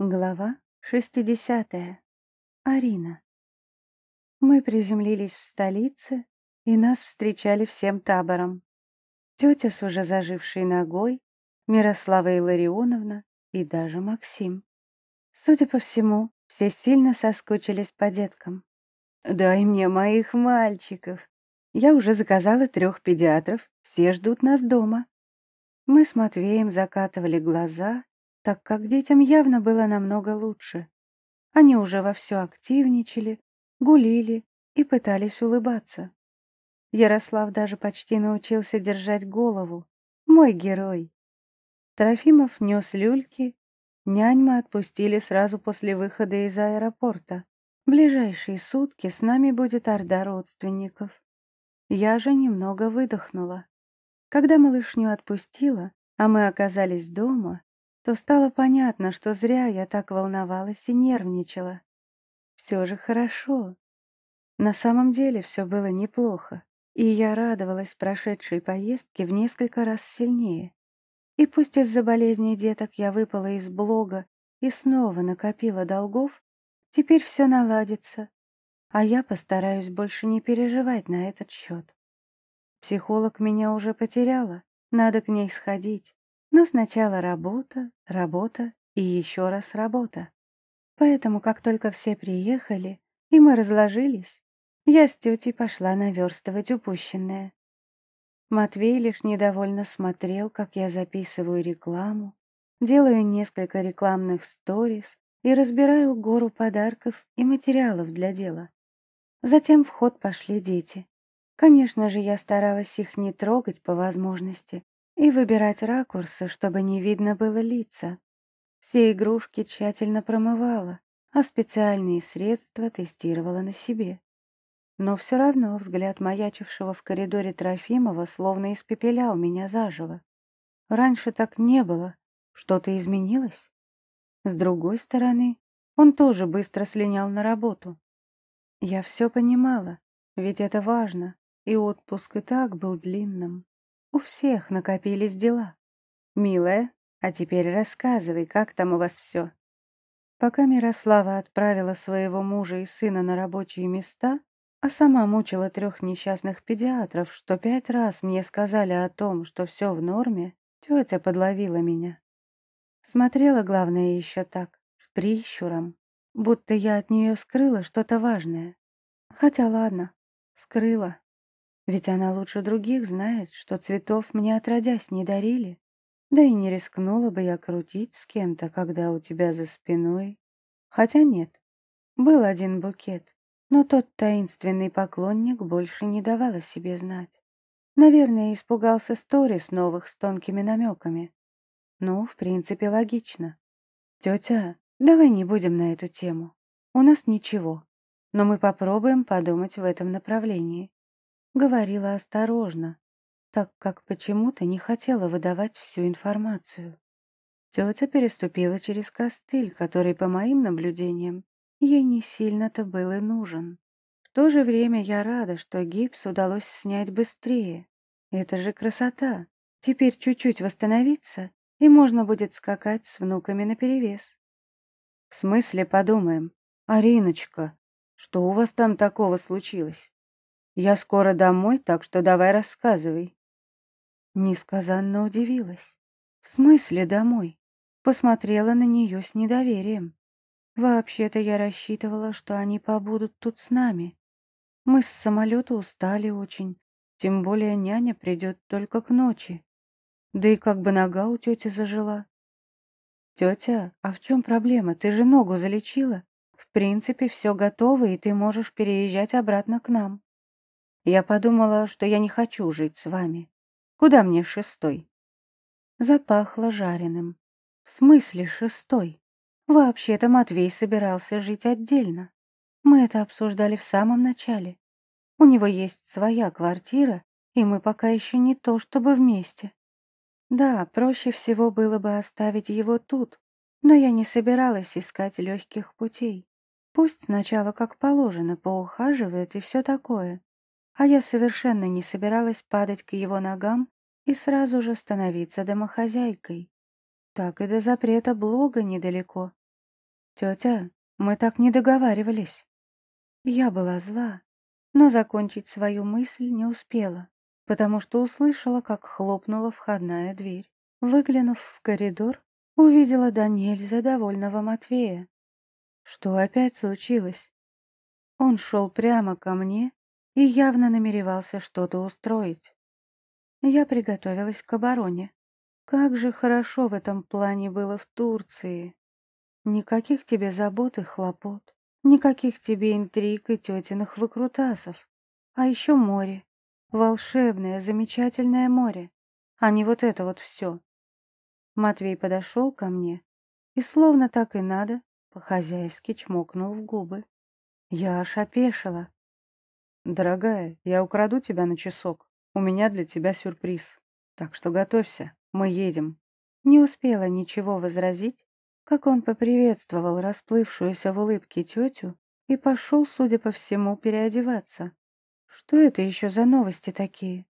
Глава 60. Арина. Мы приземлились в столице, и нас встречали всем табором. Тетя с уже зажившей ногой, Мирослава Илларионовна и даже Максим. Судя по всему, все сильно соскучились по деткам. «Дай мне моих мальчиков!» Я уже заказала трех педиатров, все ждут нас дома. Мы с Матвеем закатывали глаза так как детям явно было намного лучше. Они уже вовсю активничали, гулили и пытались улыбаться. Ярослав даже почти научился держать голову. Мой герой. Трофимов нес люльки. Нянь мы отпустили сразу после выхода из аэропорта. Ближайшие сутки с нами будет орда родственников. Я же немного выдохнула. Когда малышню отпустила, а мы оказались дома, то стало понятно, что зря я так волновалась и нервничала. Все же хорошо. На самом деле все было неплохо, и я радовалась прошедшей поездке в несколько раз сильнее. И пусть из-за болезни деток я выпала из блога и снова накопила долгов, теперь все наладится, а я постараюсь больше не переживать на этот счет. Психолог меня уже потеряла, надо к ней сходить. Но сначала работа, работа и еще раз работа. Поэтому, как только все приехали, и мы разложились, я с тетей пошла наверстывать упущенное. Матвей лишь недовольно смотрел, как я записываю рекламу, делаю несколько рекламных сторис и разбираю гору подарков и материалов для дела. Затем в ход пошли дети. Конечно же, я старалась их не трогать по возможности, и выбирать ракурсы, чтобы не видно было лица. Все игрушки тщательно промывала, а специальные средства тестировала на себе. Но все равно взгляд маячившего в коридоре Трофимова словно испепелял меня заживо. Раньше так не было, что-то изменилось. С другой стороны, он тоже быстро слинял на работу. Я все понимала, ведь это важно, и отпуск и так был длинным. У всех накопились дела. Милая, а теперь рассказывай, как там у вас все. Пока Мирослава отправила своего мужа и сына на рабочие места, а сама мучила трех несчастных педиатров, что пять раз мне сказали о том, что все в норме, тетя подловила меня. Смотрела, главное, еще так, с прищуром, будто я от нее скрыла что-то важное. Хотя ладно, скрыла. Ведь она лучше других знает, что цветов мне отродясь не дарили. Да и не рискнула бы я крутить с кем-то, когда у тебя за спиной. Хотя нет, был один букет, но тот таинственный поклонник больше не давал о себе знать. Наверное, испугался сторис новых с тонкими намеками. Ну, в принципе, логично. Тетя, давай не будем на эту тему. У нас ничего, но мы попробуем подумать в этом направлении. Говорила осторожно, так как почему-то не хотела выдавать всю информацию. Тетя переступила через костыль, который, по моим наблюдениям, ей не сильно-то был и нужен. В то же время я рада, что гипс удалось снять быстрее. Это же красота. Теперь чуть-чуть восстановиться, и можно будет скакать с внуками наперевес. В смысле подумаем? Ариночка, что у вас там такого случилось? Я скоро домой, так что давай рассказывай. Несказанно удивилась. В смысле домой? Посмотрела на нее с недоверием. Вообще-то я рассчитывала, что они побудут тут с нами. Мы с самолета устали очень, тем более няня придет только к ночи. Да и как бы нога у тети зажила. Тетя, а в чем проблема? Ты же ногу залечила. В принципе, все готово, и ты можешь переезжать обратно к нам. Я подумала, что я не хочу жить с вами. Куда мне шестой? Запахло жареным. В смысле шестой? Вообще-то Матвей собирался жить отдельно. Мы это обсуждали в самом начале. У него есть своя квартира, и мы пока еще не то чтобы вместе. Да, проще всего было бы оставить его тут, но я не собиралась искать легких путей. Пусть сначала как положено поухаживает и все такое а я совершенно не собиралась падать к его ногам и сразу же становиться домохозяйкой. Так и до запрета блога недалеко. «Тетя, мы так не договаривались». Я была зла, но закончить свою мысль не успела, потому что услышала, как хлопнула входная дверь. Выглянув в коридор, увидела до нельзя довольного Матвея. Что опять случилось? Он шел прямо ко мне и явно намеревался что-то устроить. Я приготовилась к обороне. Как же хорошо в этом плане было в Турции. Никаких тебе забот и хлопот, никаких тебе интриг и тетиных выкрутасов. А еще море. Волшебное, замечательное море. А не вот это вот все. Матвей подошел ко мне и, словно так и надо, по-хозяйски чмокнул в губы. Я аж опешила. «Дорогая, я украду тебя на часок. У меня для тебя сюрприз. Так что готовься, мы едем». Не успела ничего возразить, как он поприветствовал расплывшуюся в улыбке тетю и пошел, судя по всему, переодеваться. Что это еще за новости такие?